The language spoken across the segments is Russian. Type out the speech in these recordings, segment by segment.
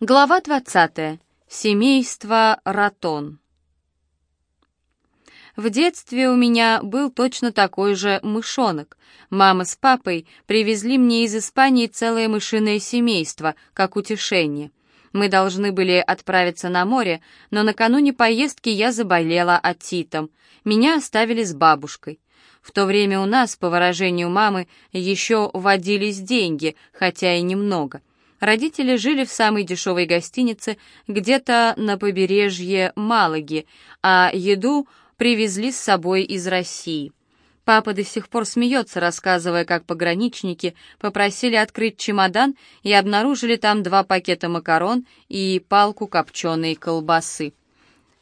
Глава 20. Семейство Ратон. В детстве у меня был точно такой же мышонок. Мама с папой привезли мне из Испании целое мышиное семейство, как утешение. Мы должны были отправиться на море, но накануне поездки я заболела отитом. Меня оставили с бабушкой. В то время у нас, по выражению мамы, еще водились деньги, хотя и немного. Родители жили в самой дешевой гостинице где-то на побережье Малаги, а еду привезли с собой из России. Папа до сих пор смеется, рассказывая, как пограничники попросили открыть чемодан и обнаружили там два пакета макарон и палку копченой колбасы.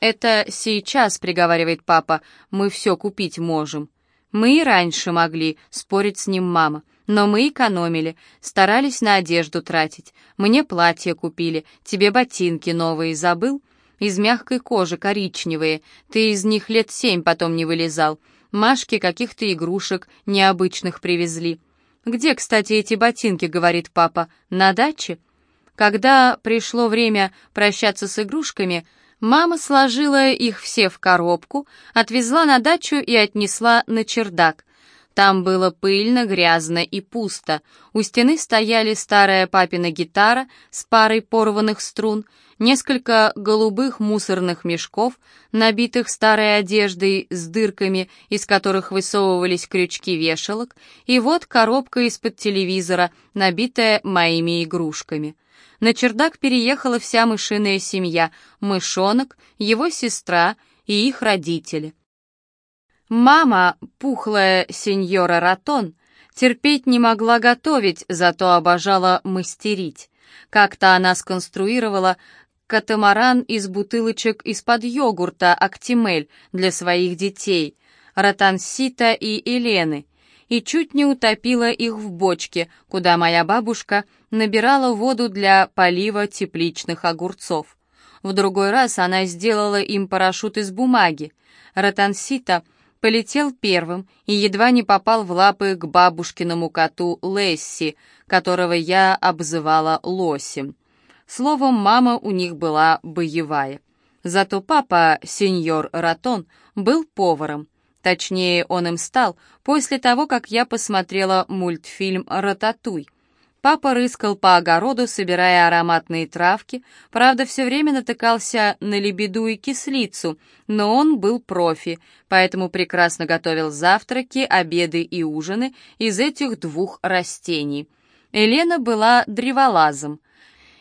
«Это сейчас», — приговаривает папа, — «мы все купить можем». «Мы и раньше могли», — спорит с ним мама. Но мы экономили, старались на одежду тратить. Мне платье купили, тебе ботинки новые забыл? Из мягкой кожи, коричневые. Ты из них лет семь потом не вылезал. Машке каких-то игрушек необычных привезли. «Где, кстати, эти ботинки?» — говорит папа. «На даче?» Когда пришло время прощаться с игрушками, мама сложила их все в коробку, отвезла на дачу и отнесла на чердак. Там было пыльно, грязно и пусто. У стены стояли старая папина гитара с парой порванных струн, несколько голубых мусорных мешков, набитых старой одеждой с дырками, из которых высовывались крючки вешалок, и вот коробка из-под телевизора, набитая моими игрушками. На чердак переехала вся мышиная семья, мышонок, его сестра и их родители — Мама, пухлая сеньора Ратон, терпеть не могла готовить, зато обожала мастерить. Как-то она сконструировала катамаран из бутылочек из-под йогурта «Актимель» для своих детей, Ратансита и Елены, и чуть не утопила их в бочке, куда моя бабушка набирала воду для полива тепличных огурцов. В другой раз она сделала им парашют из бумаги. Ратансита — полетел первым и едва не попал в лапы к бабушкиному коту Лесси, которого я обзывала лосем. Словом, мама у них была боевая. Зато папа, сеньор Ратон, был поваром. Точнее, он им стал после того, как я посмотрела мультфильм «Рататуй». Папа рыскал по огороду, собирая ароматные травки, правда, все время натыкался на лебеду и кислицу, но он был профи, поэтому прекрасно готовил завтраки, обеды и ужины из этих двух растений. Елена была древолазом.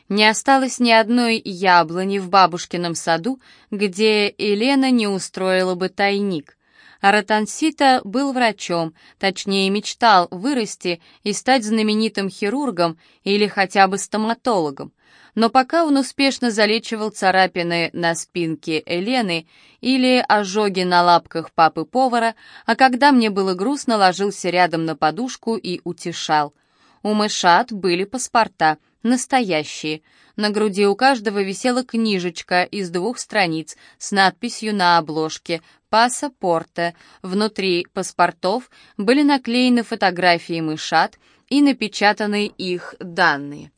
Не осталось ни одной яблони в бабушкином саду, где Елена не устроила бы тайник — Аратансита был врачом, точнее мечтал вырасти и стать знаменитым хирургом или хотя бы стоматологом. Но пока он успешно залечивал царапины на спинке Елены или ожоги на лапках папы-повара, а когда мне было грустно, ложился рядом на подушку и утешал. У мышат были паспорта, настоящие. На груди у каждого висела книжечка из двух страниц с надписью на обложке «Пассапорте». Внутри паспортов были наклеены фотографии мышат и напечатаны их данные.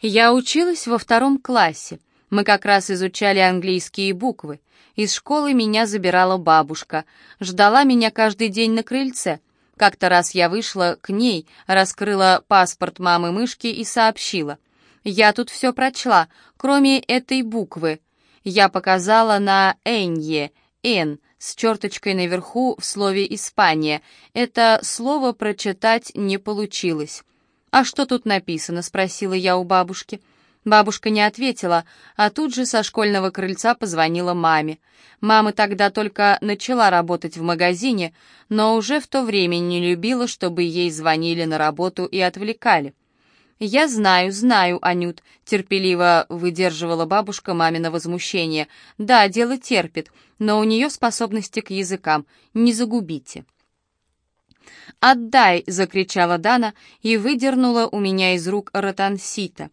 Я училась во втором классе. Мы как раз изучали английские буквы. Из школы меня забирала бабушка. Ждала меня каждый день на крыльце. Как-то раз я вышла к ней, раскрыла паспорт мамы-мышки и сообщила. «Я тут все прочла, кроме этой буквы». Я показала на «Энье», «Н» с черточкой наверху в слове «Испания». Это слово прочитать не получилось. «А что тут написано?» — спросила я у бабушки. Бабушка не ответила, а тут же со школьного крыльца позвонила маме. Мама тогда только начала работать в магазине, но уже в то время не любила, чтобы ей звонили на работу и отвлекали. «Я знаю, знаю, Анют», — терпеливо выдерживала бабушка мамино возмущение. «Да, дело терпит, но у нее способности к языкам. Не загубите». «Отдай!» — закричала Дана и выдернула у меня из рук ротансита.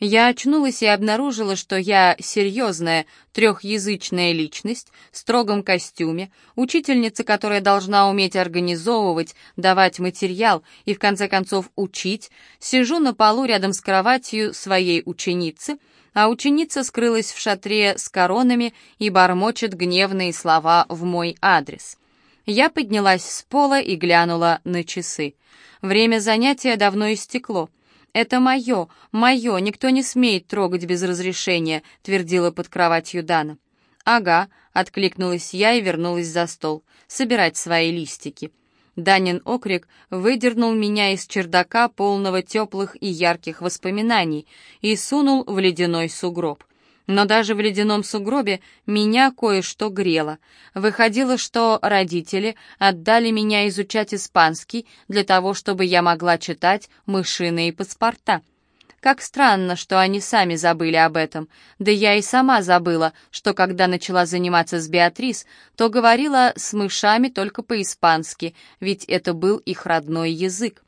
Я очнулась и обнаружила, что я серьезная трехязычная личность в строгом костюме, учительница, которая должна уметь организовывать, давать материал и, в конце концов, учить, сижу на полу рядом с кроватью своей ученицы, а ученица скрылась в шатре с коронами и бормочет гневные слова в мой адрес. Я поднялась с пола и глянула на часы. Время занятия давно истекло — «Это мое, мое, никто не смеет трогать без разрешения», — твердила под кроватью Дана. «Ага», — откликнулась я и вернулась за стол, собирать свои листики. Данин окрик выдернул меня из чердака, полного теплых и ярких воспоминаний, и сунул в ледяной сугроб. Но даже в ледяном сугробе меня кое-что грело. Выходило, что родители отдали меня изучать испанский для того, чтобы я могла читать мышиные паспорта. Как странно, что они сами забыли об этом. Да я и сама забыла, что когда начала заниматься с Беатрис, то говорила с мышами только по-испански, ведь это был их родной язык.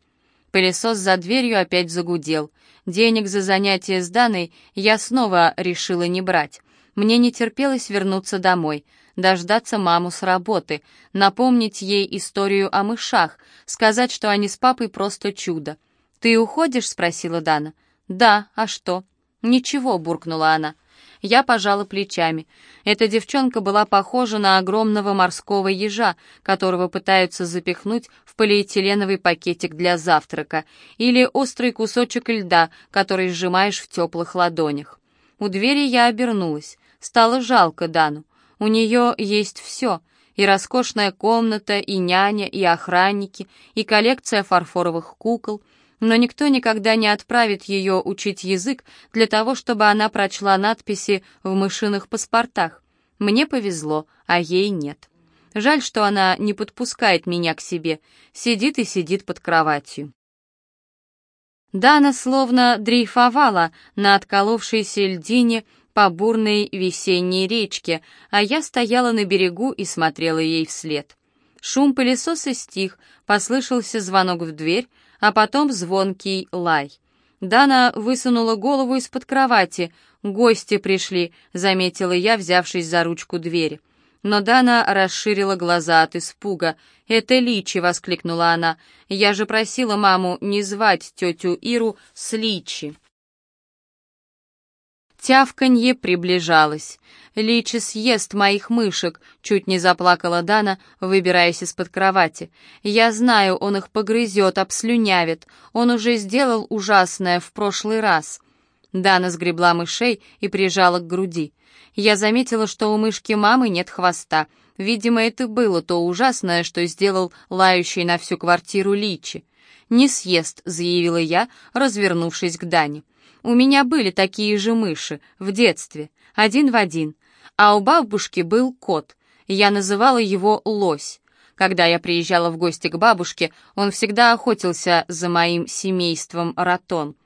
Пылесос за дверью опять загудел. Денег за занятие с Даной я снова решила не брать. Мне не терпелось вернуться домой, дождаться маму с работы, напомнить ей историю о мышах, сказать, что они с папой просто чудо. «Ты уходишь?» — спросила Дана. «Да, а что?» «Ничего», — буркнула она. Я пожала плечами. Эта девчонка была похожа на огромного морского ежа, которого пытаются запихнуть в полиэтиленовый пакетик для завтрака, или острый кусочек льда, который сжимаешь в теплых ладонях. У двери я обернулась. Стало жалко Дану. У нее есть все — и роскошная комната, и няня, и охранники, и коллекция фарфоровых кукол — но никто никогда не отправит ее учить язык для того, чтобы она прочла надписи в мышиных паспортах. Мне повезло, а ей нет. Жаль, что она не подпускает меня к себе, сидит и сидит под кроватью. Дана словно дрейфовала на отколовшейся льдине по бурной весенней речке, а я стояла на берегу и смотрела ей вслед. Шум пылесоса стих, послышался звонок в дверь, а потом звонкий лай. Дана высунула голову из-под кровати. «Гости пришли», — заметила я, взявшись за ручку двери. Но Дана расширила глаза от испуга. «Это Личи!» — воскликнула она. «Я же просила маму не звать тетю Иру с Личи!» Тявканье приближалось. «Личи съест моих мышек», — чуть не заплакала Дана, выбираясь из-под кровати. «Я знаю, он их погрызет, обслюнявит. Он уже сделал ужасное в прошлый раз». Дана сгребла мышей и прижала к груди. Я заметила, что у мышки мамы нет хвоста. Видимо, это было то ужасное, что сделал лающий на всю квартиру Личи. «Не съест», — заявила я, развернувшись к Дане. У меня были такие же мыши в детстве, один в один, а у бабушки был кот. Я называла его Лось. Когда я приезжала в гости к бабушке, он всегда охотился за моим семейством Ратон.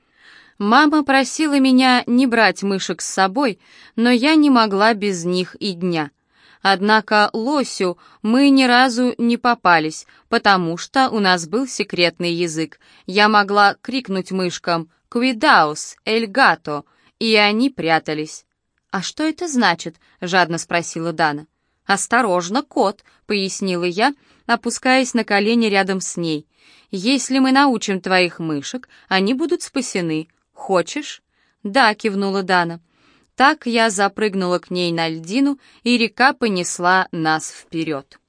Мама просила меня не брать мышек с собой, но я не могла без них и дня. Однако лосю мы ни разу не попались, потому что у нас был секретный язык. Я могла крикнуть мышкам «Куидаус, эль гато», и они прятались. «А что это значит?» — жадно спросила Дана. «Осторожно, кот», — пояснила я, опускаясь на колени рядом с ней. «Если мы научим твоих мышек, они будут спасены. Хочешь?» «Да», — кивнула Дана. Так я запрыгнула к ней на льдину, и река понесла нас вперед.